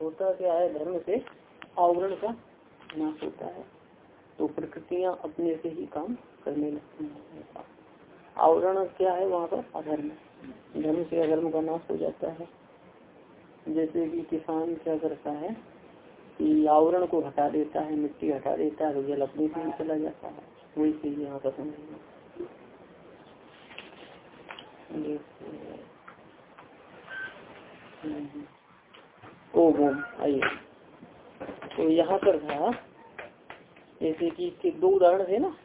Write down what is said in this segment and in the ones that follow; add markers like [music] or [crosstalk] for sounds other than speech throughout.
होता क्या है? धर्म से आवरण का नाश होता है। तो प्रकृतियाँ अपने से ही काम करने लगती हैं। आवरण क्या है? वहाँ पर अधर्म धर्म से अधर्म का नाश हो जाता है। जैसे कि किसान क्या करता है कि आवरण को हटा देता है, मिट्टी हटा देता है तो जल अपने से ही चला जाता है। वही चीज़ यहाँ पर समझना ओम ओम आइए। तो यहाँ पर था जैसे कि इसके दो उदाहरण थे ना।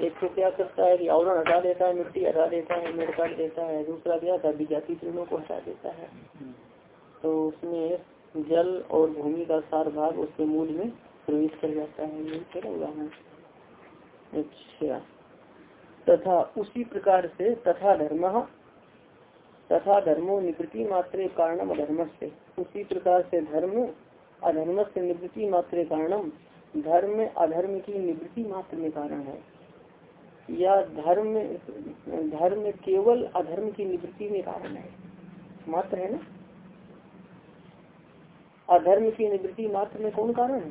एक तो क्या करता है कि आवरण हटा देता है, मिट्टी हटा देता है, मेड़ काट देता है, दूसरा क्या था विजाति तृणों को हटा देता है। तो उसमें जल और भूमि का सार भाग उसके मूल में प्रवेश कर जाता है। ये क्या उदाहरण? अच्छा। तथा उसी प्रकार से तथा धर्म तथा धर्मो निवृत्ति मात्र कारणम अधर्म से उसी प्रकार से धर्म अधर्म से निवृत्ति मात्र कारणम धर्म अधर्म की निवृत्ति मात्र में कारण है। या धर्म धर्म केवल अधर्म की निवृत्ति में कारण है। मात्र है ना? अधर्म की निवृत्ति मात्र में कौन कारण है?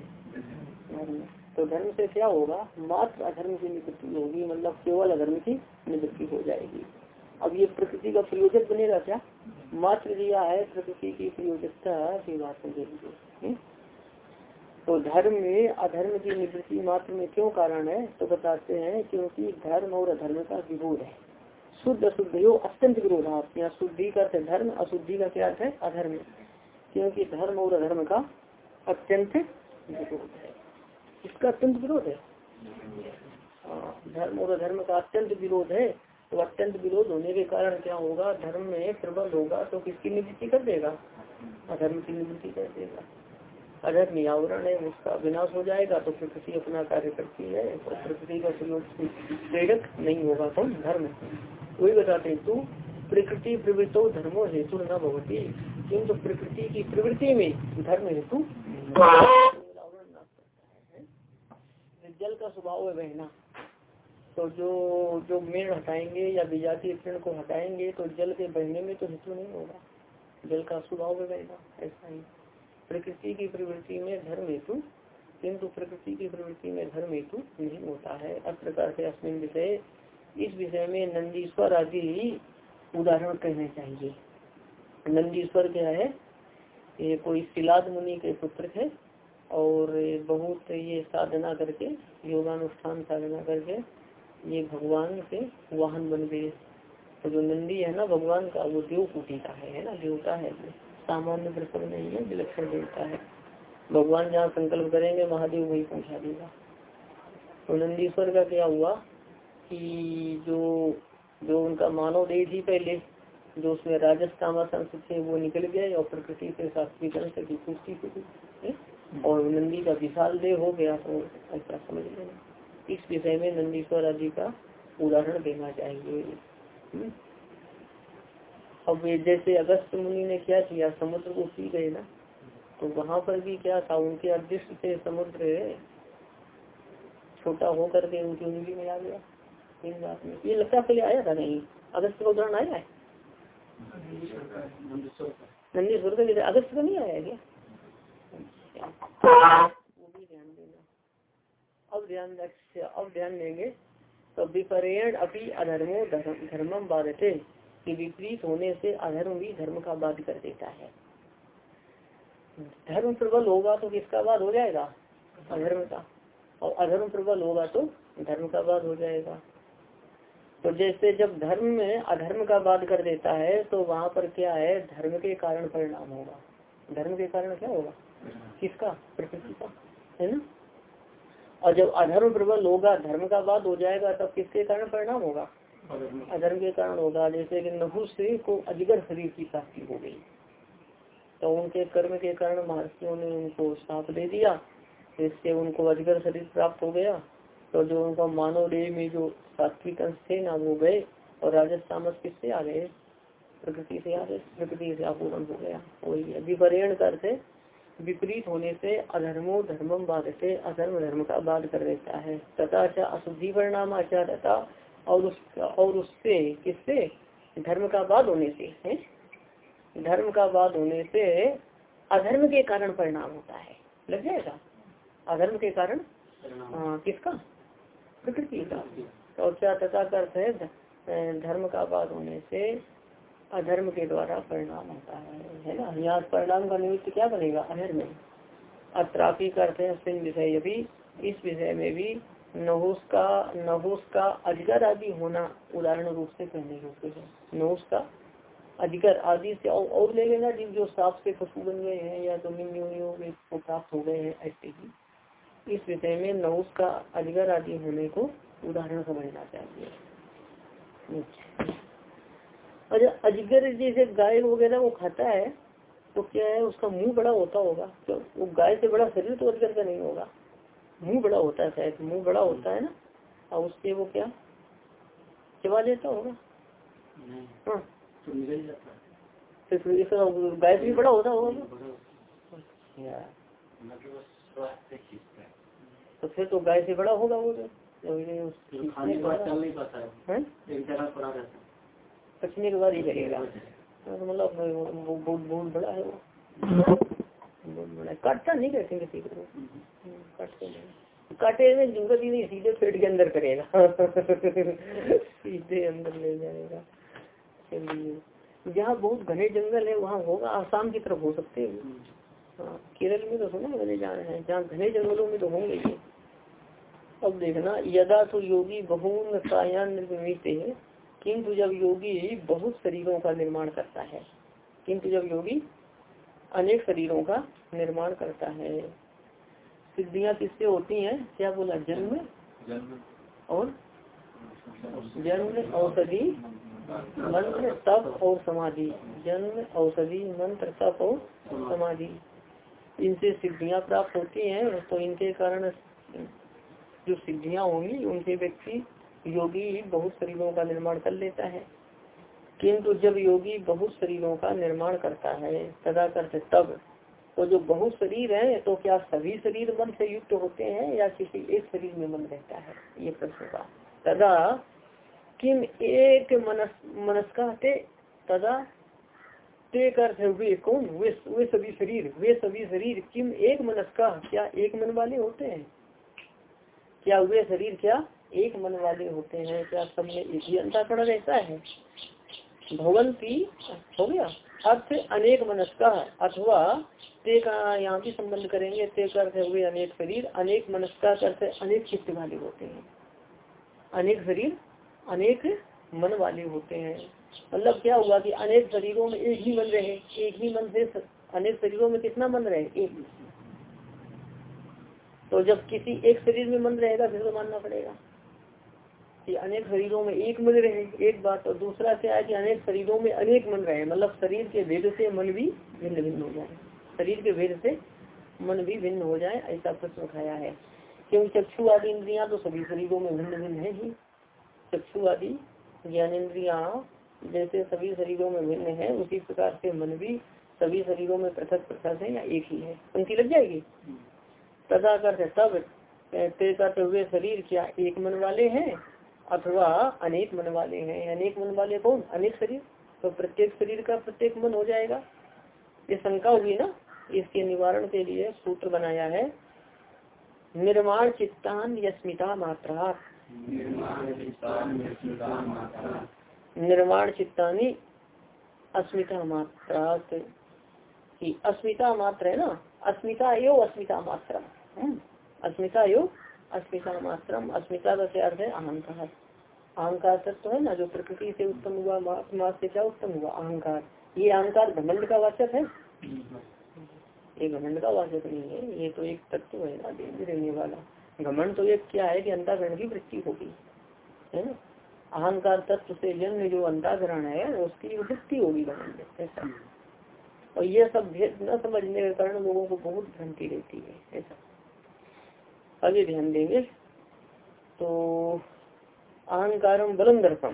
धर्म। तो धर्म से क्या होगा? मात्र अधर्म की निवृत्ति होगी मतलब केवल अधर्म की निवृत्ति हो जाएगी। अब ये प्रकृति का प्रयोजक बनेगा क्या? मात्र दिया है, प्रकृति की प्रयोजकता की बात समझेंगे तो धर्म में अधर्म की निवृत्ति मात्र में क्यों कारण है? तो बताते हैं क्योंकि धर्म और अधर्म का विरोध है। शुद्ध अशुद्ध हो अत्यंत विरोधार्थ यहाँ शुद्धि का अर्थ धर्म, अशुद्धि का क्या अर्थ है? अधर्म। क्योंकि धर्म और अधर्म का अत्यंत विरोध है। इसका अत्यंत विरोध है, धर्म और अधर्म का अत्यंत विरोध है। तो अत्यंत विरोध होने के कारण क्या होगा? धर्म में प्रबल होगा तो किसकी निवृत्ति कर देगा? अधर्म की निवृत्ति कर देगा। अधर्म आवरण है उसका विनाश हो जाएगा तो प्रकृति अपना कार्य करती है और प्रकृति का प्रेरक नहीं होगा तो धर्म। वही बताते हैं तू प्रकृति प्रवृत्तो धर्मो हेतु न भवती। किंतु प्रकृति की प्रवृत्ति में धर्म हेतु जल का स्वभाव है बहना। तो जो जो मेड़ हटाएँगे या विजातीय पेड़ को हटाएँगे तो जल के बहने में तो हेतु नहीं होगा। जल का स्वभाव बहना ऐसा ही। प्रकृति की प्रवृत्ति में धर्म हेतु, किंतु प्रकृति की प्रवृत्ति में धर्म हेतु नहीं होता है। अस प्रकार से अस्मिन विषय, इस विषय में नंदीश्वर आदि ही उदाहरण कहने चाहिए। नंदीश्वर क्या है? ये कोई सिलाद मुनि के पुत्र थे और बहुत ये साधना करके, योगानुष्ठान साधना करके ये भगवान के वाहन बन गए। तो जो नंदी है ना भगवान का वो देव कुटी का है, ना? देवता है सामान्य प्रसव नहीं है विलक्षण देवता है। भगवान जहाँ संकल्प करेंगे महादेव वही पहुँचा देगा। तो नंदीश्वर का क्या हुआ कि जो जो उनका मानव देह थी पहले जो उसमें राजस तामासन थे वो निकल गए और प्रकृति से शास्त्रीकरण से पुष्टि हुई और नंदी का विशाल देह हो गया तो ऐसा समझ लेना। इस विषय में नंदीश्वर आदि का उदाहरण देना चाहिए हम्म। अब जैसे अगस्त मुनि ने क्या किया, समुद्र को पी गए ना तो वहाँ पर भी क्या था, उनके अदृष्ट से समुद्र छोटा होकर के उनकी उंगली में आ गया। तीन रात में। ये लगता पहले आया था नहीं? अगस्त का उदाहरण आया है? नंदी स्वर्ग अगस्त का नहीं आया क्या? अब ध्यान अब ध्यान देंगे तो विपरेण अपनी अधर्मो धर्मम बाधते विपरीत होने से अधर्म भी धर्म का बाध कर देता है। धर्म प्रबल होगा तो किसका बाद हो जाएगा? अधर्म का। और अधर्म प्रबल होगा तो धर्म का बाद हो जाएगा। तो जैसे जब धर्म में अधर्म का बाध कर देता है तो वहाँ पर क्या है? धर्म के कारण परिणाम होगा। धर्म के कारण क्या होगा? किसका? प्रकृति का। है ना? और जब अधर्म प्रबल होगा धर्म का बाद हो जाएगा तब किसके कारण परिणाम होगा? अधर्म। के कारण होगा। जैसे कि नहुस को अजगर शरीर की प्राप्ति हो गई। तो उनके कर्म के कारण महर्षियों ने उनको साप दे दिया। इससे उनको अजगर शरीर प्राप्त हो गया। तो जो उनका मानव देह में जो सात्विक अंश थे ना वो गए और राजस तामस किससे आ गए? प्रकृति से आ गए। प्रकृति से आपूर्ण हो गया। वही है विपरेण करते। विपरीत होने से अधर्मो धर्मम बाध से अधर्म धर्म का बाध कर देता है। तथा अशुद्धि परिणाम आचार और उस और उससे किससे? धर्म का बाद होने से है? धर्म का बाद होने से अधर्म के कारण परिणाम होता है। लग जाएगा? अधर्म के कारण? हाँ किसका? प्रकृति का। और क्या तथा अर्थ है धर्म का बाद होने से अधर्म के द्वारा परिणाम होता है है ना? यहाँ परिणाम का निमित्त क्या बनेगा? अधर्म अत्रापी करते हैं विषय भी। इस विषय में भी नहुस का नहुस का अजगर आदि होना उदाहरण रूप से कहने योग्य है। नहुस का अजगर आदि से और ले लेना जिन जो साफ़ से पशु बन गए हैं या ज़मीन योनियों में प्राप्त हो गए हैं, ऐसे ही इस विषय में नहुस का अजगर आदि होने को उदाहरण समझना चाहिए। अच्छा अजगर जैसे गाय वगैरह वो खाता है तो क्या है उसका मुँह बड़ा होता होगा? तो वो गाय से बड़ा शरीर तो अजगर का नहीं होगा। मुँह बड़ा होता है शायद मुँह बड़ा होता है ना? और उससे वो क्या? चबा लेता होगा। हाँ। तो गाय भी बड़ा होता होगा तो फिर तो गाय से बड़ा होगा वो पचने के बाद ही करेगा। मतलब बहुत बड़ा है वो। बहुत काटता नहीं कहते किसी को। काटते नहीं। काटे में ज़रूरत ही नहीं, सीधे पेट के अंदर करेगा। सीधे अंदर ले जाएगा। चलिए। जहाँ बहुत घने जंगल है, वहाँ होगा। आसाम की तरफ़ हो सकते हैं। हाँ केरल में तो सुना मैंने जाना है। जहाँ घने जंगलों में तो होंगे अब देखना, यदा तो योगी बहुन कायान निर्मित है। किंतु जब योगी बहुत शरीरों का निर्माण करता है किंतु जब योगी अनेक शरीरों का निर्माण करता है सिद्धियाँ किससे होती हैं? क्या बोला? जन्म जन्म। और जन्म औषधि मंत्र तप और समाधि। जन्म औषधि मंत्र तप और समाधि। इनसे सिद्धियाँ प्राप्त होती हैं तो इनके कारण जो सिद्धियाँ होंगी उनसे व्यक्ति योगी बहुत शरीरों का निर्माण कर लेता है। किंतु जब योगी बहुत शरीरों का निर्माण करता है तदा करते तब तो जो बहुत शरीर है तो क्या सभी शरीर मन से युक्त होते हैं या किसी एक शरीर में मन रहता है? ये प्रश्न का तदा किम एक मनस, मनस्का ते, तदा ते अर्थ वे कौन? वे वे सभी शरीर, वे सभी शरीर किम एक मनस्का? क्या एक मन वाले होते हैं? क्या वे शरीर क्या एक मन वाले होते हैं, क्या सब में एक ही अंताकरण रहता है? भगवंती हो गया? अर्थ अनेक मनस्का, अथवा ते का यहाँ भी संबंध करेंगे, ते अर्थ हुए अनेक शरीर, अनेक मनस्का करते अनेक चित्त वाले होते हैं। अनेक शरीर, अनेक मन वाले होते हैं। मतलब क्या हुआ कि अनेक शरीरों में एक ही मन रहे, एक ही मन से अनेक शरीरों में कितना मन रहे? एक तो जब किसी एक शरीर में मन रहेगा, फिर तो मानना पड़ेगा। कि अनेक शरीरों में एक मन रहे एक बात और दूसरा क्या है कि अनेक शरीरों में अनेक मन रहे। मतलब शरीर के भेद से मन भी भिन्न भिन्न हो जाए। शरीर के भेद से मन भी भिन्न हो जाए ऐसा प्रश्न उठाया है। क्योंकि चक्षु आदि इंद्रिया तो सभी शरीरों में भिन्न भिन्न है ही। चक्षु आदि ज्ञानेन्द्रिया जैसे सभी शरीरों में भिन्न है उसी प्रकार से मन भी सभी शरीरों में पृथक पृथक है या एक ही है। पंक्ति लग जाएगी? तथा करते तब तय करते हुए शरीर क्या एक मन वाले हैं? अथवा अनेक मन वाले हैं अनेक मन वाले कौन? अनेक शरीर। तो प्रत्येक शरीर का प्रत्येक मन हो जाएगा। ये शंका हुई ना? इसके निवारण के लिए सूत्र बनाया है निर्माण चित्तान यस्मिता मात्रा। निर्माण चित्तानी अस्मिता मात्रा। की अस्मिता मात्र है ना? अस्मिता यो अस्मिता मात्रा। हम्म, अस्मिता यो अस्मिता मात्रम अस्मिता का अर्थ है अहंकार अहंकार तत्व है ना, जो प्रकृति से उत्पन्न हुआ मात्र से क्या उत्पन्न हुआ? अहंकार। ये अहंकार घमंड का वाचक है। ये घमंड का वाचक नहीं है, ये तो एक तत्व है ना देने वाला। घमंड तो एक क्या है कि अंताकरण की वृत्ति होगी है ना? अहंकार तत्व से जन्म जो अंताकरण है, उसकी वृत्ति होगी घमंड ऐसा। और ये सब भेद न समझने के कारण लोगों को बहुत भ्रांति रहती है, ऐसा। आगे ध्यान देंगे। तो अहंकारम बलम दर्पम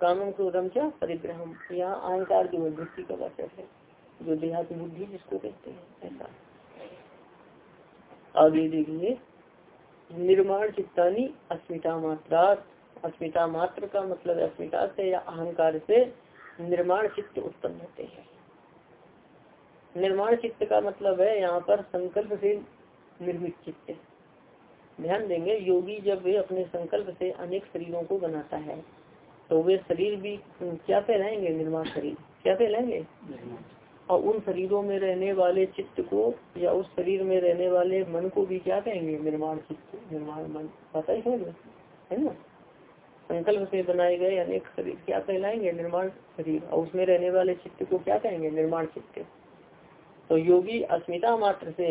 कामम क्रोधम क्या परिग्रहम यहाँ अहंकार की वृत्ति का वाचक है, जो देहाती बुद्धि जिसको कहते हैं, ऐसा। आगे देखिए, निर्माण चित्तानी अस्मिता मात्रा अस्मिता मात्र का मतलब अस्मिता से या अहंकार से निर्माण चित्त उत्पन्न होते हैं। निर्माण चित्त का मतलब है यहाँ पर संकल्प से निर्मित चित्त। ध्यान देंगे योगी जब वे अपने संकल्प से अनेक शरीरों को बनाता है तो वे शरीर भी क्या कहलाएँगे निर्माण शरीर? क्या कहलाएँगे और उन शरीरों में रहने वाले चित्त को या उस शरीर में रहने वाले मन को भी क्या कहेंगे? निर्माण चित्त निर्माण मन। पता ही है ना? संकल्प से बनाए गए अनेक शरीर क्या कहलाएँगे? निर्माण शरीर। और उसमें रहने वाले चित्त को क्या कहेंगे? निर्माण चित्त। तो योगी अस्मिता मात्र से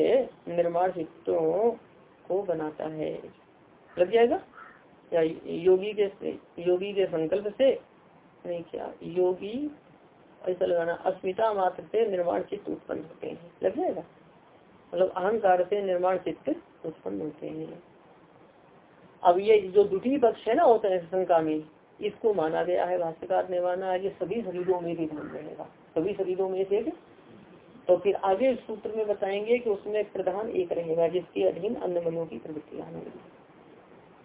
निर्माण चित्तों को बनाता है। लग जाएगा? या योगी के योगी के संकल्प से? नहीं, क्या? योगी, ऐसा लगाना, अस्मिता मात्र से निर्माण चित्त उत्पन्न होते हैं। लग जाएगा? मतलब अहंकार से निर्माण चित्त उत्पन्न होते हैं। अब ये जो द्वितीय पक्ष है ना होता है शंका में, इसको माना गया है, भाष्यकार ने माना है ये सभी शरीरों में भी बन रहेगा सभी शरीरों में से तो फिर आगे सूत्र में बताएँगे कि उसमें प्रधान एक रहेगा, जिसके अधीन अन्य मनों की प्रवृत्तियाँ होंगी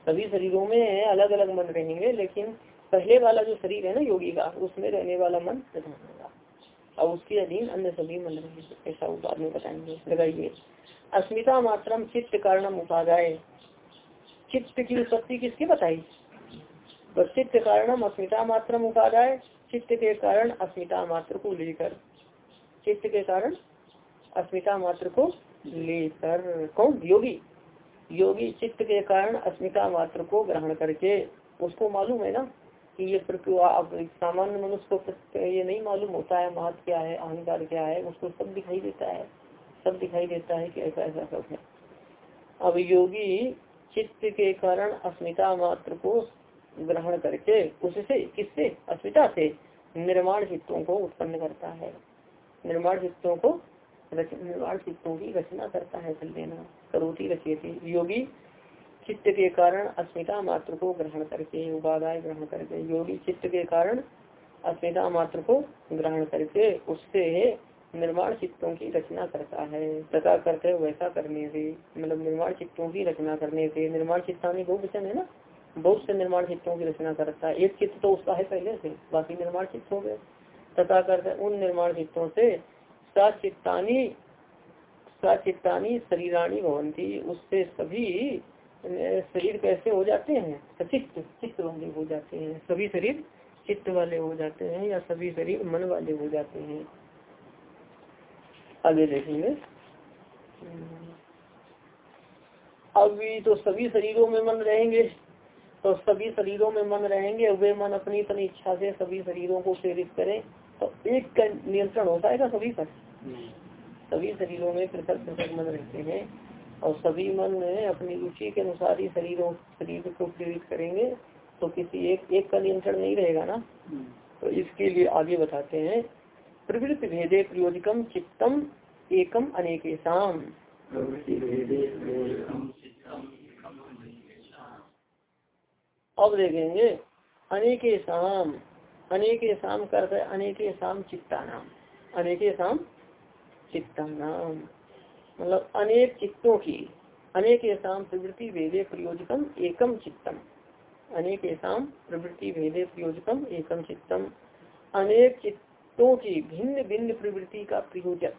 सभी शरीरों में अलग अलग मन रहेंगे, लेकिन पहले वाला जो शरीर है ना योगी का, उसमें रहने वाला मन प्रधान होगा। और उसके अधीन अन्य सभी मन रहेंगे, ऐसा बाद में बताएँगे। लगाइए। अस्मिता मात्रम चित्त कारणम उपाध्याय। चित्त की उत्पत्ति किसकी बताई? चित्त कारणम अस्मिता मात्रम उपाध्याय। चित्त के कारण अस्मिता मात्र को लेकर चित्त के कारण अस्मिता मात्र को लेकर, कौन? योगी। योगी चित्त के कारण अस्मिता मात्र को ग्रहण करके, उसको मालूम है ना कि ये सामान्य मनुष्य को ये नहीं मालूम होता है महत्व क्या है, अहंकार क्या है, उसको सब दिखाई देता है। सब दिखाई देता है कि ऐसा ऐसा सब है। अब योगी चित्त के कारण अस्मिता मात्र को ग्रहण करके, उससे किससे? अस्मिता से निर्माण चित्तों को उत्पन्न करता है। निर्माण चित्तों को निर्माण चित्तों की रचना करता है चल देना करोती रचेती योगी चित्त के कारण अस्मिता मात्र को ग्रहण करके उपादाय ग्रहण करके, योगी चित्त के कारण अस्मिता मात्र को ग्रहण करके, उससे निर्माण चित्तों की रचना करता है। तथा करते वैसा करने से मतलब निर्माण चित्तों की रचना करने से, निर्माण चित्तानी बहुवचन है ना? बहुत से निर्माण चित्तों की रचना करता है। एक चित्त तो उसका है पहले से, बाकी निर्माण चित्त हो गए। तथा करते उन निर्माण चित्तों से सचित्तानी सचित्तानी शरीराणी भवंती, उससे सभी शरीर कैसे हो जाते हैं? सचित्त, चित्त वाले हो जाते हैं। सभी शरीर चित्त वाले हो जाते हैं या सभी शरीर मन वाले हो जाते हैं? आगे देखेंगे। अभी तो सभी शरीरों में मन रहेंगे तो सभी शरीरों में मन रहेंगे, वे मन अपनी अपनी इच्छा से सभी शरीरों को प्रेरित करें। एक का नियंत्रण होता है सभी पर? सभी शरीरों में पृथक पृथक मन रहते हैं और सभी मन अपनी रुचि के अनुसार ही शरीरों शरीर को प्रेरित करेंगे तो किसी एक एक का नियंत्रण नहीं रहेगा ना? तो इसके लिए आगे बताते हैं प्रवृत्ति भेदे प्रयोजकम चित्तम एकम अनेकेशम अब देखेंगे अनेके शाम अनेके शाम कर अनेक शाम चित्ता नाम अनेक शाम चित्ता नाम मतलब अनेक चित्तों की, अनेक ऐसा प्रवृत्ति भेदे प्रयोजकम एकम चित्तम। अनेक ऐसा प्रवृत्ति भेदे प्रयोजकम एकम चित्तम। अनेक चित्तों की भिन्न भिन्न प्रवृत्ति का प्रयोजक।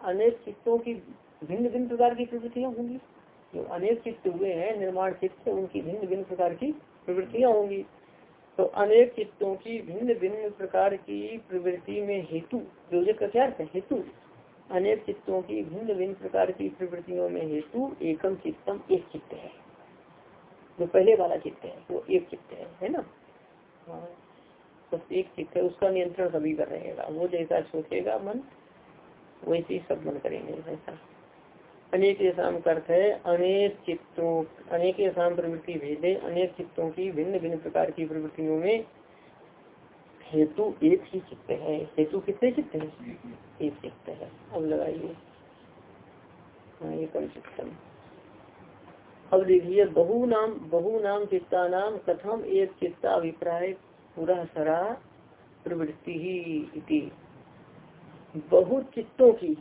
अनेक चित्तों की भिन्न भिन्न प्रकार की प्रवृत्तियाँ होंगी। जो अनेक चित्त हुए हैं, निर्माण चित्त उनकी भिन्न भिन्न प्रकार की प्रवृत्तियाँ होंगी। तो अनेक चित्तों की भिन्न भिन्न प्रकार की प्रवृत्ति में हेतु प्रयोजक का क्या है, हेतु। अनेक चित्तों की भिन्न भिन्न प्रकार की प्रवृत्तियों में हेतु, एकम चित्तम, एक चित्त है। जो पहले वाला चित्त है, वो एक चित्त है है ना? हाँ। तो एक चित्त है, उसका नियंत्रण सभी कर रहेगा। वो जैसा सोचेगा मन, वैसे ही सब मन करेंगे, ऐसा। अनेक ऐसा अर्थ है अनेक चित्तों अनेक ऐसा प्रवृत्ति भेदे अनेक चित्तों की भिन्न भिन्न प्रकार की प्रवृत्तियों में हेतु एक ही चित्त है। हेतु कितने चित्त है? एक चित्त है। अब लगाइए। हाँ, अब देखिए बहु नाम बहु नाम चित्ता नाम कथम एक चित्ता अभिप्राय पूरा सरा प्रवृत्ति ही बहुत चित्तों की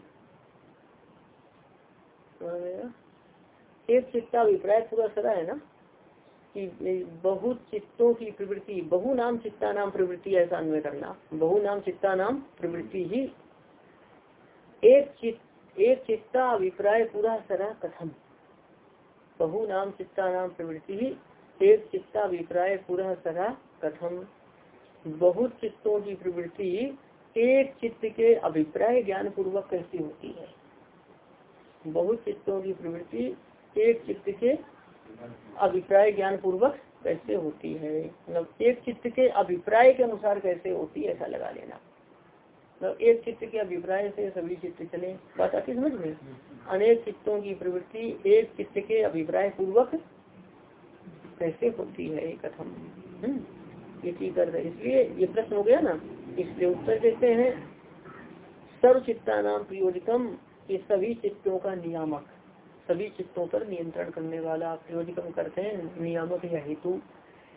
एक चित्ता अभिप्राय पूरा सरा है ना? कि बहुत चित्तों की प्रवृत्ति, बहु नाम चित्ता नाम प्रवृत्ति ऐसा अन्वय करना। बहु नाम चित्ता नाम प्रवृत्ति ही। एक चित्त, एक चित्ता अभिप्राय पूरा सरा कथम। बहु नाम चित्ता नाम प्रवृत्ति ही, एक चित्ता अभिप्राय पूरा सरा कथम। बहुत चित्तों की प्रवृत्ति एक चित्त के अभिप्राय ज्ञान पूर्वक कैसी होती है? बहुत चित्तों की प्रवृत्ति एक चित्त के अभिप्राय ज्ञान पूर्वक कैसे होती है? मतलब एक चित्त के अभिप्राय के अनुसार कैसे होती है ऐसा लगा लेना। मतलब एक चित्त के अभिप्राय से सभी चित्त चले। बात आती समझ में? अनेक चित्तों की प्रवृत्ति एक चित्त के अभिप्राय पूर्वक कैसे होती है कथम। हम्म, ये कर रहे इसलिए ये प्रश्न हो गया ना इसलिए उत्तर देते हैं। सर्व चित्ता नाम प्रयोजकम ये सभी चित्तों का नियामक सभी चित्तों पर नियंत्रण करने वाला प्रयोजकम करते हैं नियामक या हेतु।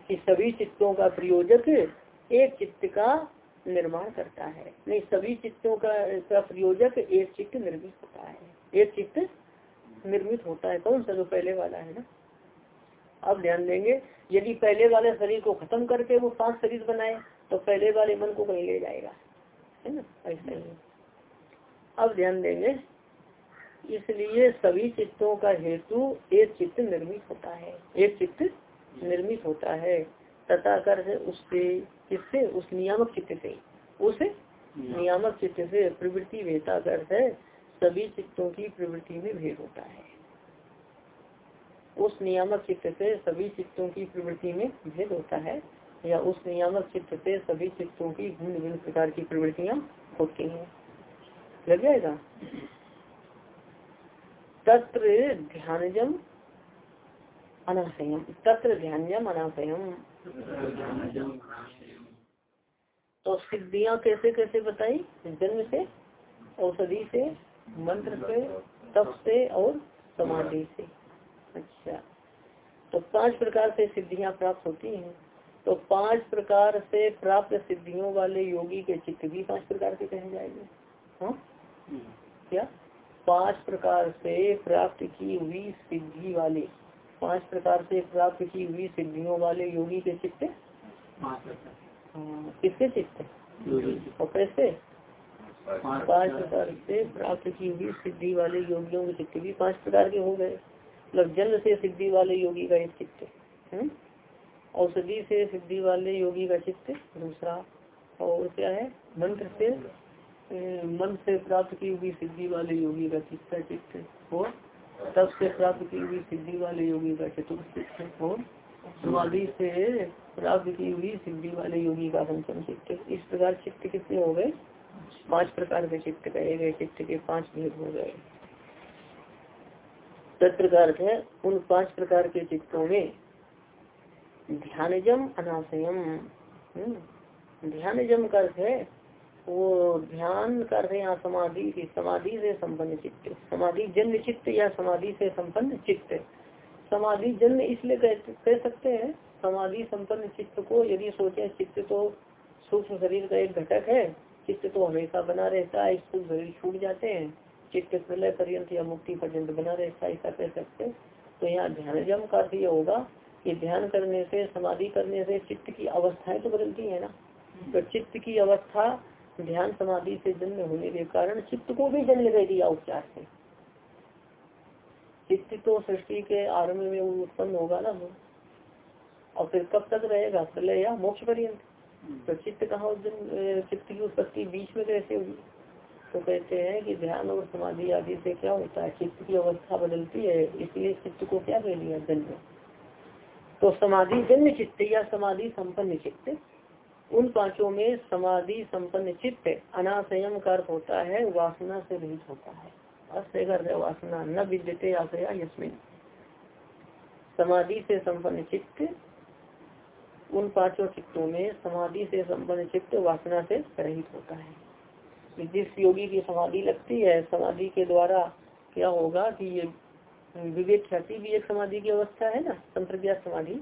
कि सभी चित्तों का प्रयोजक एक चित्त का निर्माण करता है। नहीं सभी चित्तों का, प्रयोजक एक चित्त निर्मित होता है। एक चित्त निर्मित होता है। कौन सा? जो पहले वाला है ना। अब ध्यान देंगे यदि पहले वाले शरीर को खत्म करके वो पाँच शरीर बनाए तो पहले वाले मन को कहीं ले जाएगा। है ना? ऐसा ही। अब ध्यान देंगे इसलिए सभी चित्तों का हेतु एक चित्त निर्मित होता है। एक चित्त निर्मित होता है। तथा कर उससे, किससे? उस नियामक चित्त से। उस नियामक चित्त से प्रवृत्ति भेता कर है। सभी चित्तों की प्रवृत्ति में भेद होता है। उस नियामक चित्त से सभी चित्तों की प्रवृत्ति में भेद होता है या उस नियामक चित्त से सभी चित्तों की भिन्न भिन्न प्रकार की प्रवृत्तियाँ होती हैं। लग जाएगा? तत्र ध्यानजम अनाशयम। तत्र ध्यानजम अनाशयम। तो सिद्धियाँ कैसे कैसे बताई? जन्म से, औषधि से, मंत्र से, तप से और समाधि से। अच्छा। तो पाँच प्रकार से सिद्धियाँ प्राप्त होती हैं। तो पाँच प्रकार से प्राप्त सिद्धियों वाले योगी के चित्त भी पाँच प्रकार के कहे जाएँगे। हाँ? क्या? पाँच प्रकार से प्राप्त की हुई सिद्धि वाले पाँच प्रकार से प्राप्त की हुई सिद्धियों वाले योगी के चित्त? किसके चित्त? और कैसे? पाँच प्रकार। से प्राप्त की हुई सिद्धि वाले योगियों के चित्त भी पाँच प्रकार के हो गए। मतलब जन्म से सिद्धि वाले योगी का एक चित्त? औषधि से सिद्धि वाले योगी का चित्त दूसरा और क्या है? मंत्र से मन से प्राप्त की हुई सिद्धि वाले योगी का चित्त चित्त और तब से प्राप्त की हुई सिद्धि वाले योगी का चतुर्थ चित्त और समाधि से प्राप्त की हुई सिद्धि वाले योगी का पंचम चित्त इस प्रकार चित्त कितने हो गए? पाँच प्रकार के चित्त कहे गए चित्त के पाँच भेद हो गए। तत्प्रकार है उन पाँच प्रकार के चित्तों में ध्यानजम अनाशयम। हम्म, ध्यानजम का अर्थ है वो ध्यान कर रहे हैं समाधि की समाधि से संपन्न चित्त। समाधि जन्म चित्त या समाधि से संपन्न चित्त। समाधि जन्म इसलिए कह सकते हैं, समाधि संपन्न चित्त को यदि सोचे, चित्त तो सूक्ष्म शरीर का एक घटक है। चित्त तो हमेशा बना रहता है, स्थूल शरीर छूट जाते हैं। चित्त प्रलय पर्यंत या मुक्ति पर्यंत बना रहता है, ऐसा कह सकते तो यहाँ ध्यान जम का होगा कि ध्यान करने से, समाधि करने से चित्त की अवस्थाएँ तो बदलती है ना। तो चित्त की अवस्था ध्यान समाधि से जन्म होने के कारण चित्त को भी जन्म दे दिया उपचार से। चित्त तो सृष्टि के आरंभ में उत्पन्न होगा ना और फिर कब तक रहेगा? प्रलय या मोक्ष पर्यंत? तो चित्त कहा चित्त की उत्पत्ति बीच में कैसे हुई? तो कहते हैं कि ध्यान और समाधि आदि से क्या होता है? चित्त की अवस्था बदलती है, इसलिए चित्त को क्या कह लिया? जन्म। तो समाधि जन्म चित्त या समाधि संपन्न चित्त। उन पाँचों में समाधि संपन्न चित्त अनाशयम का अर्थ होता है, वासना से रहित होता है। अस्य वासना, न विद्यते आशया यस्मिन। समाधि से संपन्न चित्त, उन पाँचों चित्तों में समाधि से संपन्न चित्त वासना से रहित होता है। जिस योगी की समाधि लगती है, समाधि के द्वारा क्या होगा कि ये विवेक ख्याति भी एक समाधि की अवस्था है ना, संप्रज्ञा समाधि।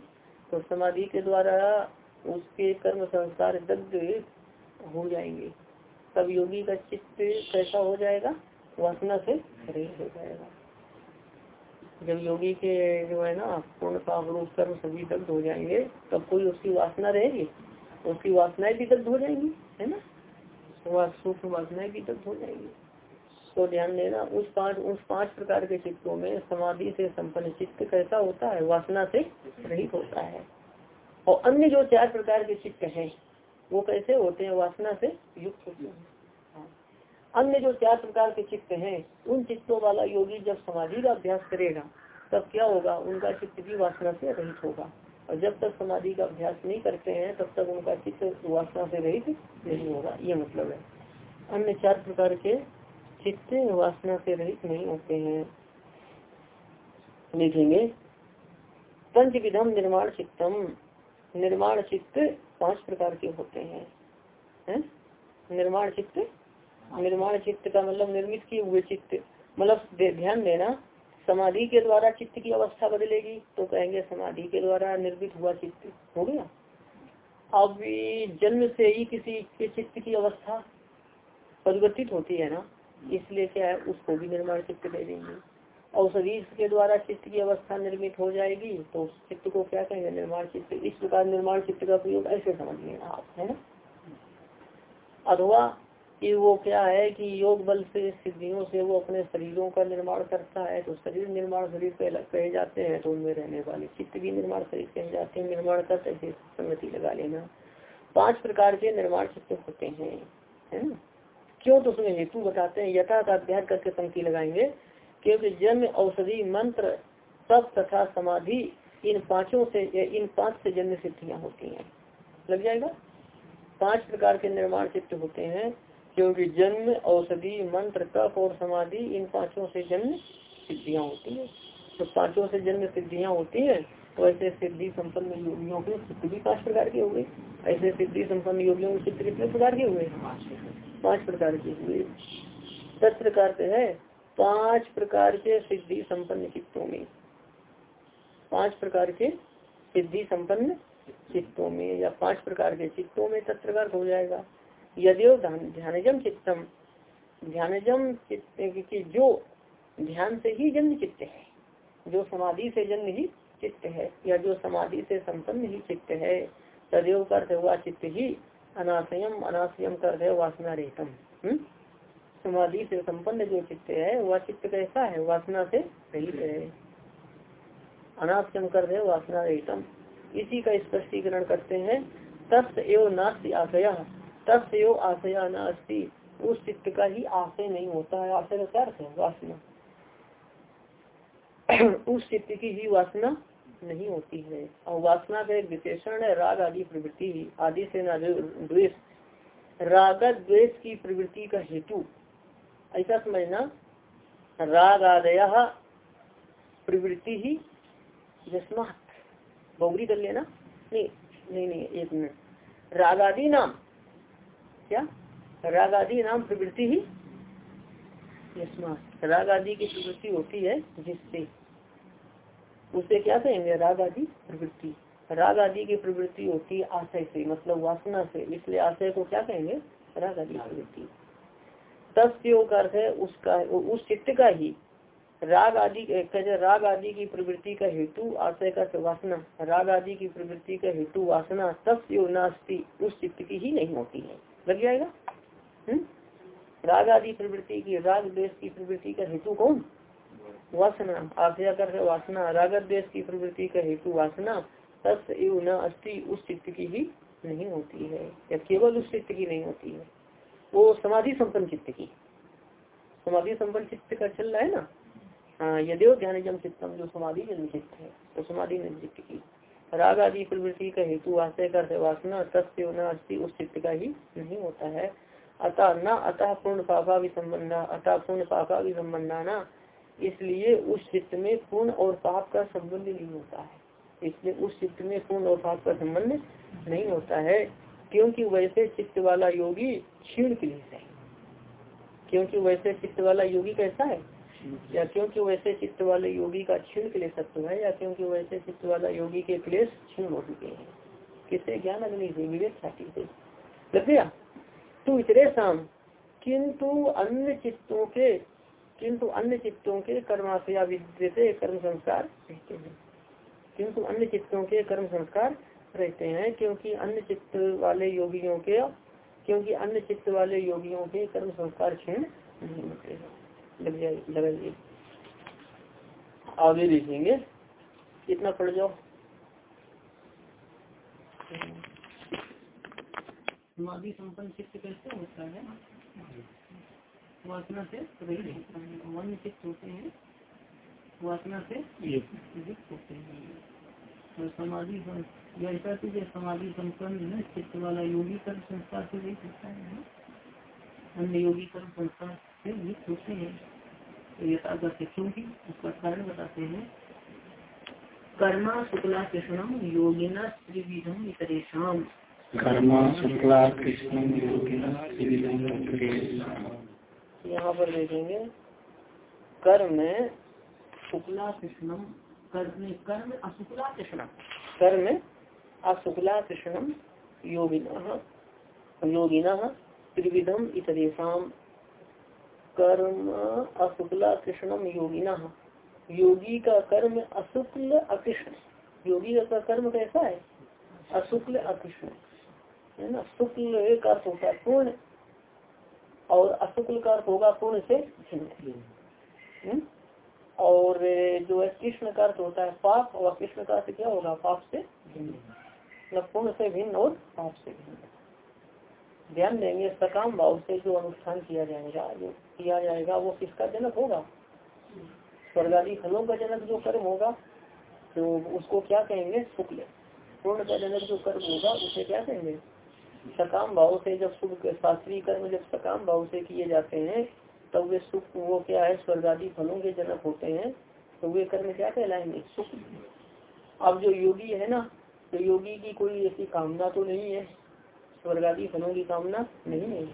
तो समाधि के द्वारा उसके कर्म संस्कार दग्ध हो जाएँगे। तब योगी का चित्त कैसा हो जाएगा? वासना से रहित हो जाएगा। जब योगी के जो है ना, पूर्ण कामरूप कर्म सभी दग्ध हो जाएँगे, तब कोई उसकी वासना रहेगी? उसकी वासनाएँ भी दग्ध हो जाएँगी, है ना? सूक्ष्म वासनाएँ भी दग्ध हो जाएँगी। तो ध्यान देना, उस पाँच उस पाँच प्रकार के चित्तों में समाधि से संपन्न चित्त कैसा होता है? वासना से रहित होता है। और अन्य जो चार प्रकार के चित्त हैं, वो कैसे होते हैं, वासना से युक्त होते हैं। अन्य जो चार प्रकार के चित्त हैं, उन चित्तों वाला योगी जब समाधि का अभ्यास करेगा, तब क्या होगा? उनका चित्त भी वासना से रहित होगा। और जब तक समाधि का अभ्यास नहीं करते हैं, तब तक उनका चित्त वासना से रहित नहीं होगा। ये मतलब है। अन्य चार प्रकार के चित्त वासना से रहित नहीं होते हैं। लिखेंगे पंच विधम निर्माण चित्तम। निर्माण चित्त पाँच प्रकार के होते हैं। है? निर्माण चित्त? निर्माण चित्त का मतलब निर्मित किए हुए चित्त। मतलब ध्यान देना, समाधि के द्वारा चित्त की अवस्था बदलेगी तो कहेंगे समाधि के द्वारा निर्मित हुआ चित्त। हो गया? अब जन्म से ही किसी के चित्त की अवस्था परिवर्तित होती है ना, इसलिए क्या है, उसको भी निर्माण चित्त दे देंगे। शरीर के द्वारा चित्त की अवस्था निर्मित हो जाएगी तो उस चित्त को क्या कहेंगे? निर्माण चित्त। इस प्रकार निर्माण चित्त का प्रयोग ऐसे समझ लेना आप, है? ना अथवा कि वो क्या है कि योग बल से, सिद्धियों से वो अपने शरीरों का निर्माण करता है तो शरीर निर्माण शरीर कहे जाते हैं तो उनमें रहने वाले चित्त भी निर्माण शरीर कहे जाते हैं, निर्माण करते ऐसे संगति लगा लेना। पाँच प्रकार के निर्माण चित्त होते हैं, है? ना क्यों तो उसमें हेतु बताते हैं यथा का अध्ययन करके पंक्ति लगाएँगे। क्योंकि जन्म औषधि मंत्र, तप तथा समाधि, इन पाँचों से इन पाँच से जन्म सिद्धियाँ होती हैं। लग जाएगा? पाँच प्रकार के निर्माण चित्त होते हैं, क्योंकि जन्म, औषधि, मंत्र, तप और समाधि, इन पाँचों से जन्म सिद्धियाँ होती है। तो पाँचों से जन्म सिद्धियाँ होती है तो ऐसे सिद्धि संपन्न योगियों के चित्त भी पाँच प्रकार के हुए ऐसे सिद्धि संपन्न योगियों के चित्त कितने प्रकार के हुए पाँच प्रकार के हुए दस प्रकार है। पाँच प्रकार के सिद्धि संपन्न चित्तों में। पाँच प्रकार के सिद्धि संपन्न चित्तों में या पाँच प्रकार के चित्तों में तत्प्रकार हो जाएगा। यदि ध्यानजम चित्तम, ध्यानजम चित्त की जो ध्यान से ही जन्म चित्त है, जो समाधि से जन्म ही चित्त है, या जो समाधि से संपन्न ही चित्त है, तदेव कर हुआ चित्त ही अनाशयम अनाशयम कर वासना रेतम हम्म? समाधि से संपन्न जो चित्त है, वह चित्त कैसा है? वासना से रहित है। अनाथम कर दे वासना रहितम। इसी का स्पष्टीकरण करते हैं तस् एवं नास्ती आशया। तस् एवं आशया नास्ती। उस चित्त का ही आशय नहीं होता है। आशय का क्या है? वासना। [clears throat] उस चित्त की ही वासना नहीं होती है। और वासना का एक विशेषण है, राग आदि प्रवृत्ति आदि से ना द्वेष। राग द्वेष की प्रवृत्ति का हेतु ऐसा समझना राग आदय प्रवृत्ति ही जस्मात बहुरी कर लेना। नहीं नहीं नहीं, एक मिनट। राग आदि नाम। क्या? राग आदि नाम प्रवृत्ति ही यस्मात। राग आदि की प्रवृत्ति होती है जिससे। उसे क्या कहेंगे? राग आदि प्रवृत्ति। राग आदि की प्रवृत्ति होती है आशय से मतलब वासना से। इसलिए आशय को क्या कहेंगे? राग आदि प्रवृत्ति। तस्योग अर्थ है? उसका, उस चित्त का ही। राग आदि, कहते राग आदि की प्रवृत्ति का हेतु आशय का वासना। राग आदि की प्रवृत्ति का हेतु वासना तस्यो नास्ती, उस चित्त की ही नहीं होती है। लग जाएगा? हम्म? राग आदि प्रवृत्ति की, राग देश की प्रवृत्ति का हेतु कौन? वासना। आशय कर वासना। राग देश की प्रवृत्ति का हेतु वासना तस्व न अस्थि उस चित्त की ही नहीं होती है। या केवल उस चित्त की नहीं होती है। वो समाधि संपन्न चित्त की। समाधि संपन्न चित्त का चल रहा है ना? हाँ यदि ध्यान जम चित्तम जो समाधि जन्म चित्त है तो समाधि जन्म चित्त की। राग आदि प्रवृत्ति का हेतु आशय कर वासना तस्व न उस चित्त का ही नहीं होता है। अतः न अतः पूर्ण पापा भी संबंधा, अतः पूर्ण पापा भी संबंधा न। इसलिए उस चित्त में पूर्ण और पाप का संबंध नहीं होता है। इसलिए उस चित्त में पूर्ण और पाप का संबंध नहीं होता है। क्योंकि वैसे चित्त वाला योगी क्षीण क्लेश है। क्योंकि वैसे चित्त वाला योगी कैसा है? या क्योंकि वैसे चित्त वाले योगी का क्षीण क्लेश सत्व है, या क्योंकि वैसे चित्त वाला योगी के क्लेश क्षीण हो चुके हैं? किससे ज्ञान अग्नि से, विवेक छाती से। लग तो इतने शाम किंतु अन्य चित्तों के, किंतु अन्य चित्तों के कर्माशया विद्य से कर्म संस्कार कहते हैं। किंतु अन्य चित्तों के कर्म संस्कार रहते हैं क्योंकि अन्य चित्त वाले योगियों के क्योंकि अन्य चित्त वाले योगियों के कर्म संस्कार क्षीण नहीं होते हैं। लग लगाइए आगे देखेंगे। कितना पढ़ जाओ। समाधि संपन्न चित्त कैसे होता है? वासना से मन चित्त होते हैं। वासना से युक्त होते हैं। समाधि जैसा कि समाधि संपन्न चित्त वाला योगी कर्म संस्कार से रहित होता है अन्य योगी कर्म संस्कार से युक्त होते हैं। तो यथागत क्योंकि उसका कारण बताते हैं। कर्मा शुक्ला कृष्णम योगिना त्रिविधम इतरेशम कर्मा शुक्ला कृष्णम योगिना यहाँ पर देखेंगे कर्म शुक्ला कृष्णम कर्म अशुक्ला कृष्णम कर्म अशुक्ला कृष्णम योगिना योगिना त्रिविधम इतरेशम कर्म अशुक्ला कृष्णम योगिना। योगी का कर्म अशुक्ल अकृष्ण योगी का कर्म कैसा है? अशुक्ल अकृष्ण है ना? शुक्ल का अर्थ होता है पूर्ण। और अशुक्ल का अर्थ होगा पूर्ण से भिन्न। और जो है, कृष्ण का अर्थ होता है पाप, और कृष्ण का अर्थ क्या होगा? पाप से मतलब पूर्ण से भिन्न और पाप से भिन्न ध्यान देंगे सकाम भाव से जो अनुष्ठान किया जाएगा, जो किया जाएगा, वो किसका जनक होगा? स्वर्गादी फलों का जनक जो कर्म होगा तो उसको क्या कहेंगे? शुक्ल। पूर्ण का जनक जो कर्म होगा, उसे क्या कहेंगे? सकाम भाव से जब शुभ शास्त्रीय कर्म जब सकाम भाव से किए जाते हैं तब तो वे सुख वो क्या है? स्वर्गादी फलों के जनक होते हैं। तो वे कर्म क्या कहलाएँगे? सुख। अब जो योगी है ना तो योगी की कोई ऐसी कामना तो नहीं है। स्वर्गादी फलों की कामना नहीं है।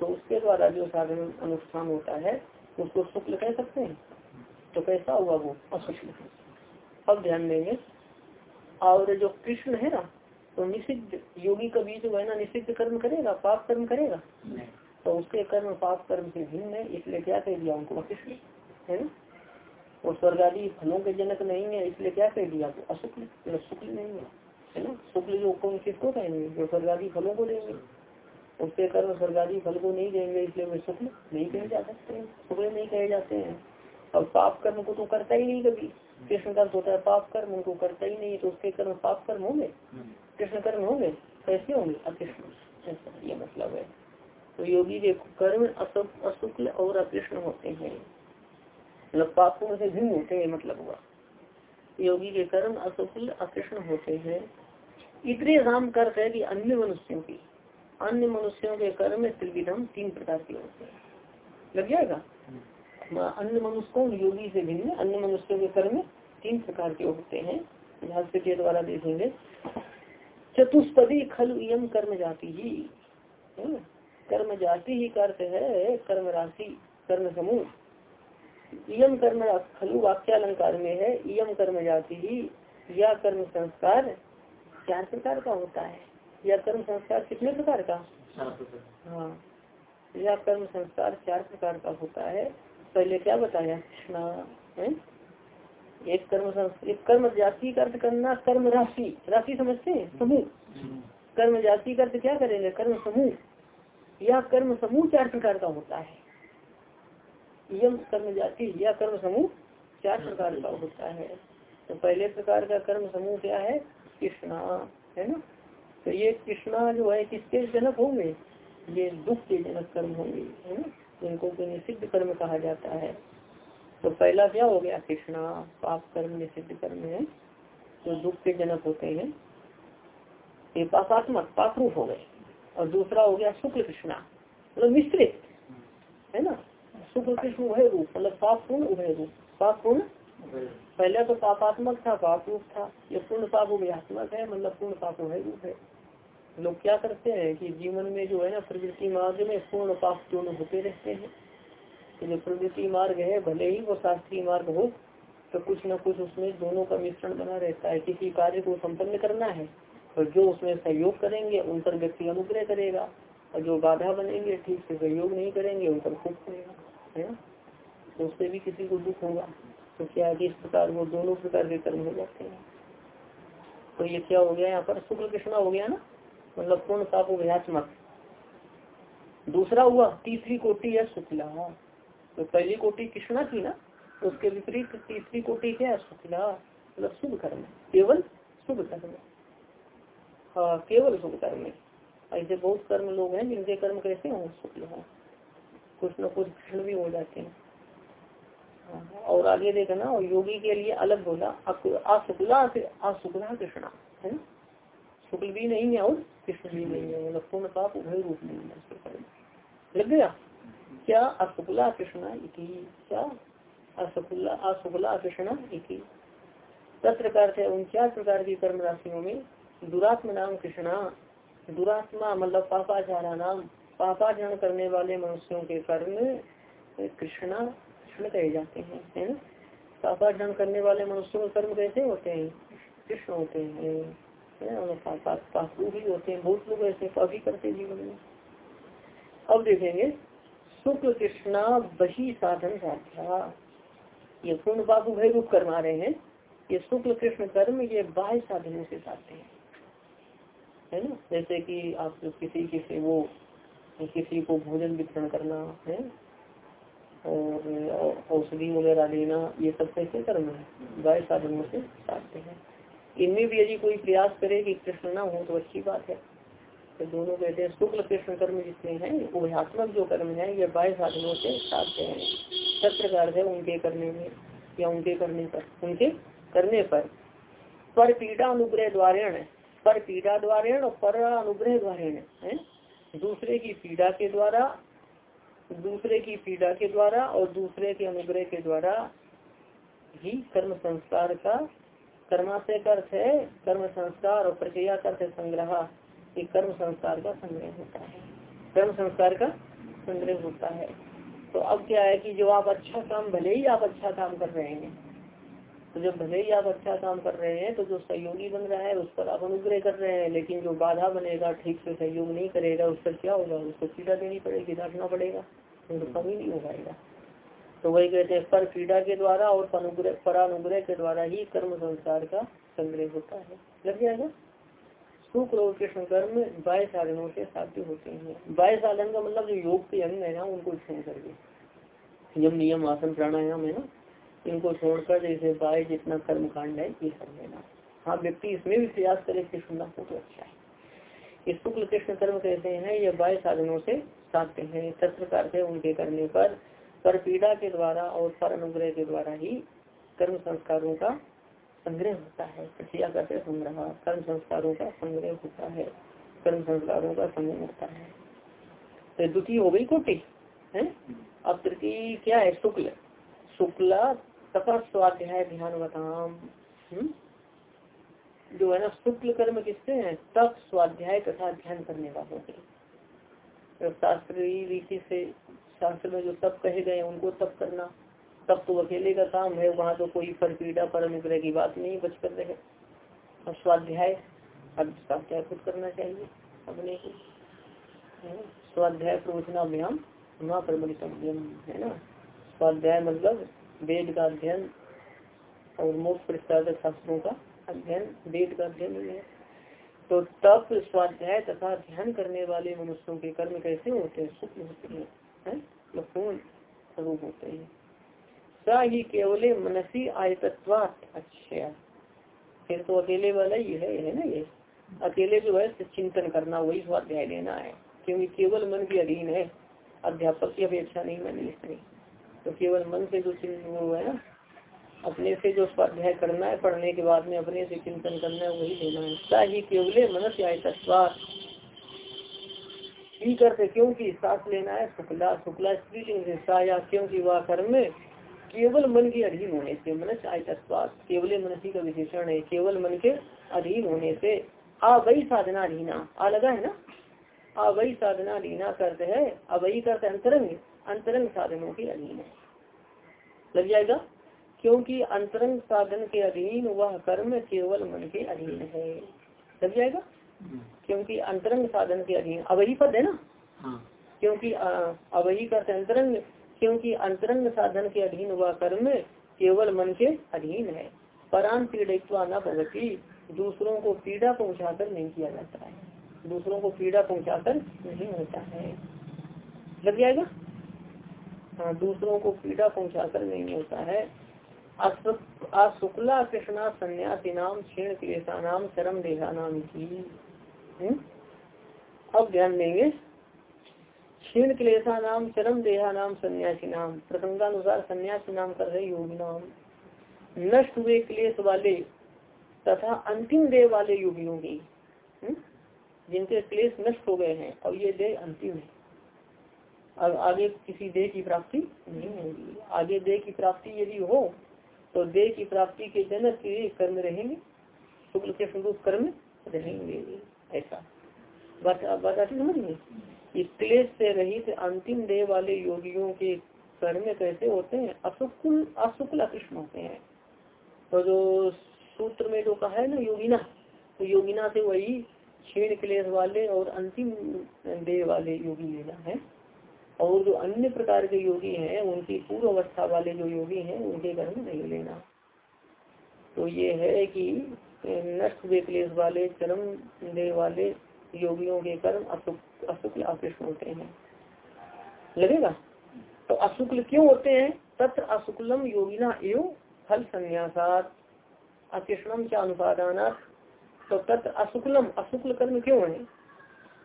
तो उसके द्वारा जो साधन अनुष्ठान होता है, उसको शुक्ल कह सकते हैं? तो कैसा हुआ वो? अशुक्ल अब ध्यान देंगे। और जो कृष्ण है ना तो निषिद्ध, योगी कभी जो है ना, निषिद्ध कर्म करेगा? पाप कर्म करेगा? तो उसके कर्म पाप कर्म से भिन्न है इसलिए क्या कह दिया उनको? है? ना वो स्वर्गादी फलों के जनक नहीं है इसलिए क्या कह दिया तो अशुक्ल मतलब शुक्ल नहीं है है ना? शुक्ल जो कौन किसको कहेंगे जो स्वर्गादी फलों को देंगे। उसके कर्म स्वर्गादी फल को नहीं देंगे इसलिए वे शुक्ल नहीं कहे जा सकते हैं शुक्ल नहीं कहे जाते हैं। और पाप कर्म को तो करता ही नहीं कभी। कृष्ण कर्म होता है पाप कर्म उनको करता ही नहीं तो उसके कर्म पाप कर्म होंगे? कृष्ण कर्म होंगे? कैसे होंगे? अकृष्ण। ये मतलब है। तो योगी के कर्म अशुक्ल और अकृष्ण होते हैं। मतलब पापों से भिन्न होते हैं मतलब हुआ। योगी के कर्म अशुक्ल अकृष्ण होते हैं। इतने राम कर है कि अन्य मनुष्यों की, अन्य मनुष्यों के कर्म त्रिविधम तीन प्रकार के होते हैं। लग जाएगा? अन्य मनुष्यों, योगी से भिन्न, अन्य मनुष्यों के कर्म तीन प्रकार के होते हैं। भाष्य के द्वारा देखेंगे। चतुष्पदी खल यम कर्म जाति ही कर्म जाति ही अर्थ है कर्म राशि कर्म समूह। इम कर्म खलु वाक्यालंकार में है इम कर्म जाति ही या कर्म संस्कार चार प्रकार का होता है। या कर्म संस्कार कितने प्रकार का? हाँ। या कर्म संस्कार चार प्रकार का होता है। पहले क्या बताया? कृष्णा एक कर्म एक कर्म जाति का अर्थ करना कर्म राशि। राशि समझते हैं? समूह। कर्म जाति का अर्थ क्या करेंगे? कर्म समूह। या कर्म समूह चार प्रकार का होता है। यम कर्म जाति यह कर्म समूह चार प्रकार का होता है। तो पहले प्रकार का कर्म समूह क्या है? कृष्णा, है ना? तो ये कृष्णा जो है, किसके जनक होंगे? ये दुख के जनक कर्म होंगे, है ना? इनको तो निषिद्ध कर्म कहा जाता है। तो पहला क्या हो गया? कृष्णा, पाप कर्म, निषिद्ध कर्म है। जो दुख के जनक होते हैं, ये पापात्मक पाप रूप हो गए। और दूसरा हो गया शुक्ल कृष्णा। मतलब मिश्रित। है ना? शुक्ल कृष्ण उभय रूप मतलब पाप पूर्ण उभय रूप। पाप पूर्ण पहले तो पापात्मक था पाप रूप था। ये पूर्ण पाप उभयात्मक है मतलब पूर्ण पाप उभय रूप है। लोग क्या करते हैं कि जीवन में जो है ना प्रवृत्ति मार्ग में पूर्ण पाप दोनों होते रहते हैं। तो जो प्रवृत्ति मार्ग है भले ही वो शास्त्रीय मार्ग हो तो कुछ न कुछ उसमें दोनों का मिश्रण बना रहता है। किसी कार्य को संपन्न करना है और जो उसमें सहयोग करेंगे, उन पर व्यक्ति अनुग्रह करेगा। और जो बाधा बनेंगे, ठीक से सहयोग नहीं करेंगे, उन पर खुद करेगा, है ना? तो उससे भी किसी को दुख होगा तो क्या है इस प्रकार वो दोनों प्रकार के कर्म हो जाते हैं। तो ये क्या हो गया यहाँ पर? शुक्ल कृष्णा हो गया ना? मतलब पूर्ण पाप अभ्यात्मक दूसरा हुआ, तीसरी कोटि है शुक्ला तो पहली कोटि कृष्णा की ना, उसके विपरीत तीसरी कोटि क्या है शुक्ला मतलब शुभ कर्म, केवल शुभ कर्म। हाँ केवल शुभ कर्म ऐसे बहुत कर्म लोग हैं जिनके कर्म कैसे हों शुक्ल हो। कुछ न कुछ कृष्ण भी हो जाते हैं। हाँ, और आगे देखना और योगी के लिए अलग बोला अशुक्ला अशुक्ला कृष्णा है शुक्ल भी नहीं है और कृष्ण भी नहीं है। मतलब पूर्ण पाप उभय रूप नहीं है लग गया? क्या अशुक्ला कृष्णा क्या अशुक्ला अशुक्ला कृष्णा तत्र अर्थ है उन चार प्रकार की कर्म राशियों में दुरात्म नाम कृष्णा, दुरात्मा मतलब पापाचारा नाम, पापाचरण करने वाले मनुष्यों के कर्म कृष्णा, कृष्ण कहे जाते हैं, है पापाचरण करने वाले मनुष्यों के कर्म कैसे होते हैं? कृष्ण होते हैं पापू भी होते हैं, बहुत लोग ऐसे पापी करते जीवन में। अब देखेंगे, शुक्ल कृष्णा बही साधन साध्या। ये पूर्ण बाबू भय रूप कर्म आ रहे हैं। ये शुक्ल कृष्ण कर्म ये बाह्य साधनों से साधते हैं। है ना? जैसे कि आप किसी किसी वो, किसी को भोजन वितरण करना है, और औषधि वगैरह लेना, ये सब कैसे कर्म है? बाह्य साधनों से साधते हैं। इनमें भी यदि कोई प्रयास करे कि कृष्ण ना हो तो अच्छी बात है। तो दोनों कहते हैं, शुक्ल कृष्ण कर्म जितने हैं ऊहात्मक जो कर्म है, ये बाह्य साधनों से साधते हैं। सब प्रकार से उनके करने में, या उनके करने पर, उनके करने पर। पर पीड़ा अनुग्रह द्वारेण पर पीड़ा द्वारा और पर अनुग्रह द्वारा है? दूसरे की पीड़ा के द्वारा, दूसरे की पीड़ा के द्वारा और दूसरे के अनुग्रह के द्वारा ही कर्म संस्कार का, कर्माशय अर्थ है, कर्म संस्कार और प्रक्रिया अर्थ संग्रह। ये कर्म संस्कार का संग्रह होता है। कर्म संस्कार का संग्रह होता है। तो अब क्या है कि जो आप अच्छा काम, भले ही आप अच्छा काम कर रहे हैं तो जब भले ही आप अच्छा काम कर रहे हैं तो जो सहयोगी बन रहा है उस पर आप अनुग्रह कर रहे हैं लेकिन जो बाधा बनेगा ठीक से सहयोग नहीं करेगा उस पर क्या होगा? उसको पीड़ा देनी पड़ेगी डांटना पड़ेगा तो कभी नहीं हो पाएगा। तो वही कहते हैं पर पीड़ा के द्वारा और परानुग्रह के द्वारा ही कर्म संस्कार का संग्रह होता है। लग जाएगा शुक्र और कृष्ण कर्म बाय साधनों से साध्य होते हैं। बाय साधन का मतलब जो योग के अंग है ना उनको छोड़ करके यम नियम आसन प्राणायाम है ना? इनको छोड़कर जैसे बाय जितना कर्म कांड है, ये कर लेना। हाँ व्यक्ति इसमें भी प्रयास करे कृष्ण हो तो अच्छा है। ये शुक्ल कृष्ण कर्म कहते हैं, ये बाय साधनों से साधते हैं। तत्प्रकार से उनके करने पर पर पीड़ा के द्वारा और पर अनुग्रह के द्वारा ही कर्म संस्कारों का संग्रह होता है। प्रक्रिया करते संग्रह कर्म संस्कारों का संग्रह होता है। कर्म संस्कारों का संग्रह होता है। तो द्वितीय हो गई कोटि, है? अब तृतीय क्या है? शुक्ल। शुक्ला तथा स्वाध्याय ध्यान बताम हम्म? जो है ना शुक्ल कर्म किससे है? तप स्वाध्याय तथा ध्यान करने वालों के तो शास्त्रीय रीति से, शास्त्र में जो तप कहे गए उनको तप करना। तब तो अकेले का काम है, वहाँ तो कोई फल पीड़ा पर अनुग्रह की बात नहीं बच कर रहे। और स्वाध्याय अब स्वाध्याय खुद करना चाहिए, अपने को। स्वाध्याय प्रवचनाभ्याम न प्रमणितव्यम है ना? स्वाध्याय मतलब वेद का अध्ययन और मोक्ष प्रतिपादक शास्त्रों का अध्ययन, वेद का अध्ययन है। तो तप, स्वाध्याय तथा ध्यान करने वाले मनुष्यों के कर्म कैसे होते हैं? सुख होते हैं पूर्ण स्वरूप होते हैं। ही केवले मनसी आयतत्वात अच्छा फिर तो अकेले वाला ही है है ना ये? अकेले जो है चिंतन करना, वही स्वाध्याय लेना है। क्योंकि केवल मन के अधीन है। अध्यापक की अपेक्षा नहीं, मैंने इसमें तो केवल मन से जो चिंतन वो है ना, अपने से जो स्वाध्याय करना है, पढ़ने के बाद में अपने से चिंतन करना है, वही लेना है। सा ही केवले मन से आय ही करते क्योंकि सांस लेना है, शुक्ला शुक्ला स्त्रीलिंग से सा या क्योंकि वह कर्म में केवल मन के अधीन होने से मन से आय तत्वात केवल मनसी का विशेषण है, केवल मन के अधीन होने से। आ वही साधना अधीना आ लगा है ना? वही साधना अधीना करते है अवही करते अंतरंग। अंतरंग साधनों के अधीन है। लग जाएगा? क्योंकि अंतरंग साधन के अधीन वह कर्म केवल मन के अधीन है। लग जाएगा? क्योंकि अंतरंग साधन के अधीन अवही पद है ना? हाँ। क्योंकि अवही का अंतरंग क्योंकि अंतरंग साधन के अधीन वह कर्म केवल मन के अधीन है। परान पीड़ित्वा न भगती दूसरों को पीड़ा पहुंचाकर नहीं किया जाता है। दूसरों को पीड़ा पहुंचाकर नहीं होता है। लग जाएगा? हाँ दूसरों को पीड़ा पहुंचाकर नहीं होता है। अशुक्ला कृष्णा सन्यासी नाम क्षीण क्लेशा नाम चरम देहा नाम की। हम्म? अब ध्यान देंगे। क्षीण क्लेशा नाम, चरम देहा नाम, सन्यासी नाम। प्रसंगानुसार सन्यासी नाम कर रहे योगी नाम। नष्ट हुए क्लेश वाले तथा अंतिम देह वाले योगियों की हम्म? जिनके क्लेश नष्ट हो गए हैं, और ये देह अंतिम है। अब आगे किसी देह की प्राप्ति नहीं होगी। आगे देह की प्राप्ति यदि हो तो देह की प्राप्ति के जनक के कर्म रहेंगे। शुक्ल के स्वरूप कर्म रहेंगे। ऐसा। बात बात आती इस क्लेश से रहित अंतिम देह वाले योगियों के कर्म कैसे होते हैं? अशुक्ल अशुक्ल अकृष्ण होते हैं। तो जो सूत्र में जो कहा है ना योगिना तो योगिना से वही क्षीण क्लेश वाले और अंतिम देह वाले योगी लेना है। और जो अन्य प्रकार के योगी हैं, उनकी पूर्व अवस्था वाले जो योगी हैं, उनके कर्म नहीं लेना। तो ये है कि नष्ट वे क्लेश वाले, चरम देह वाले योगियों के कर्म अशुक्ल अकृष्ण होते हैं। लगेगा? तो अशुक्ल क्यों होते हैं? तत्र अशुक्लम योगिना एवं फल संन्यासात अकृष्णम क्या अनुपादान तो तत्र अशुक्लम, अशुक्ल कर्म क्यों है?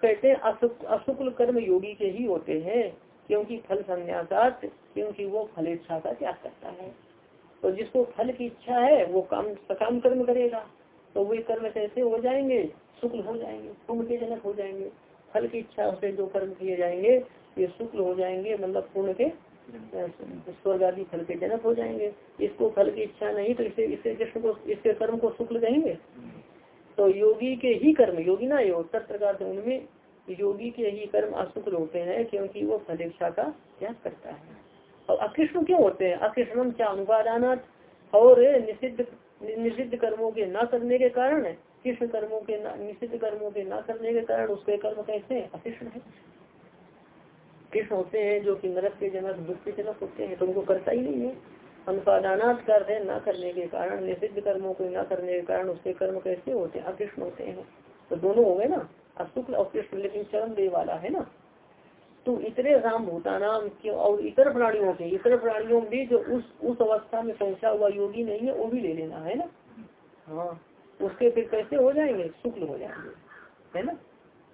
कहते हैं अशुक्ल कर्म योगी के ही होते हैं। क्योंकि फल संन्यासात, क्योंकि वो फल इच्छा का त्याग करता है। तो जिसको फल की इच्छा है, वो काम, सकाम कर्म करेगा। तो वे कर्म कैसे हो जाएँगे? शुक्ल हो जाएँगे पुण्य के जनक हो जाएँगे। फल की इच्छा से जो कर्म किए जाएँगे, ये शुक्ल हो जाएँगे मतलब पुण्य के स्वर्ग आदि फल के जनक हो जाएँगे। इसको फल की इच्छा नहीं तो इसे इसे कृष्ण को, इसके कर्म को शुक्ल कहेंगे? तो योगी के ही कर्म, योगी ना योग तत्प्रकार से उनमें योगी के ही कर्म अशुक्ल होते हैं क्योंकि वो फलेक्षा का त्याग करता है। और अकृष्ण क्यों होते हैं? अकृष्णम क्या अनुपादान और निषिद्ध निषिद्ध कर्मों के न करने के कारण कृष्ण कर्मों के निषिद्ध कर्मों के न करने के कारण उसके कर्म कैसे हैं? अकृष्ण है। कृष्ण होते हैं जो कि नरक के जनक, दुख के जनक होते हैं तो उनको करता ही नहीं है। अनुपादानात कर रहे न करने के कारण, निषिद्ध कर्मों को न करने के कारण उसके कर्म कैसे होते हैं? अकृष्ण होते हैं। तो दोनों हो गए ना? अशुक्ल और कृष्ण लेकिन चरम देव वाला है ना? तो इतने राम भूतानाम क्यों और इतर प्राणियों के इतर प्राणियों भी जो उस उस अवस्था में पहुँचा हुआ योगी नहीं है वो भी ले लेना है ना? हाँ। उसके फिर कैसे हो जाएँगे? शुक्ल हो जाएँगे है ना?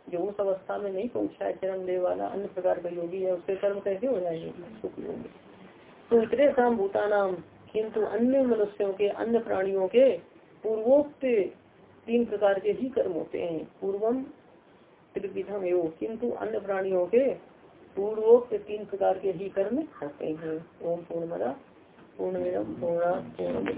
जो उस अवस्था में नहीं पहुँचा है चरम देव वाला अन्य प्रकार का योगी है उसके कर्म कैसे हो जाएँगे? शुक्ल होंगे। तो इतने शाम भूतानाम किंतु अन्य मनुष्यों के अन्य प्राणियों के पूर्वोक्त तीन प्रकार के ही कर्म होते हैं। पूर्वम त्रिविधम एवं किंतु अन्य प्राणियों के पूर्वोक्त तीन प्रकार के ही कर्म होते हैं। ओम पूर्णमदा पूर्णमिदम पूर्णा पूर्ण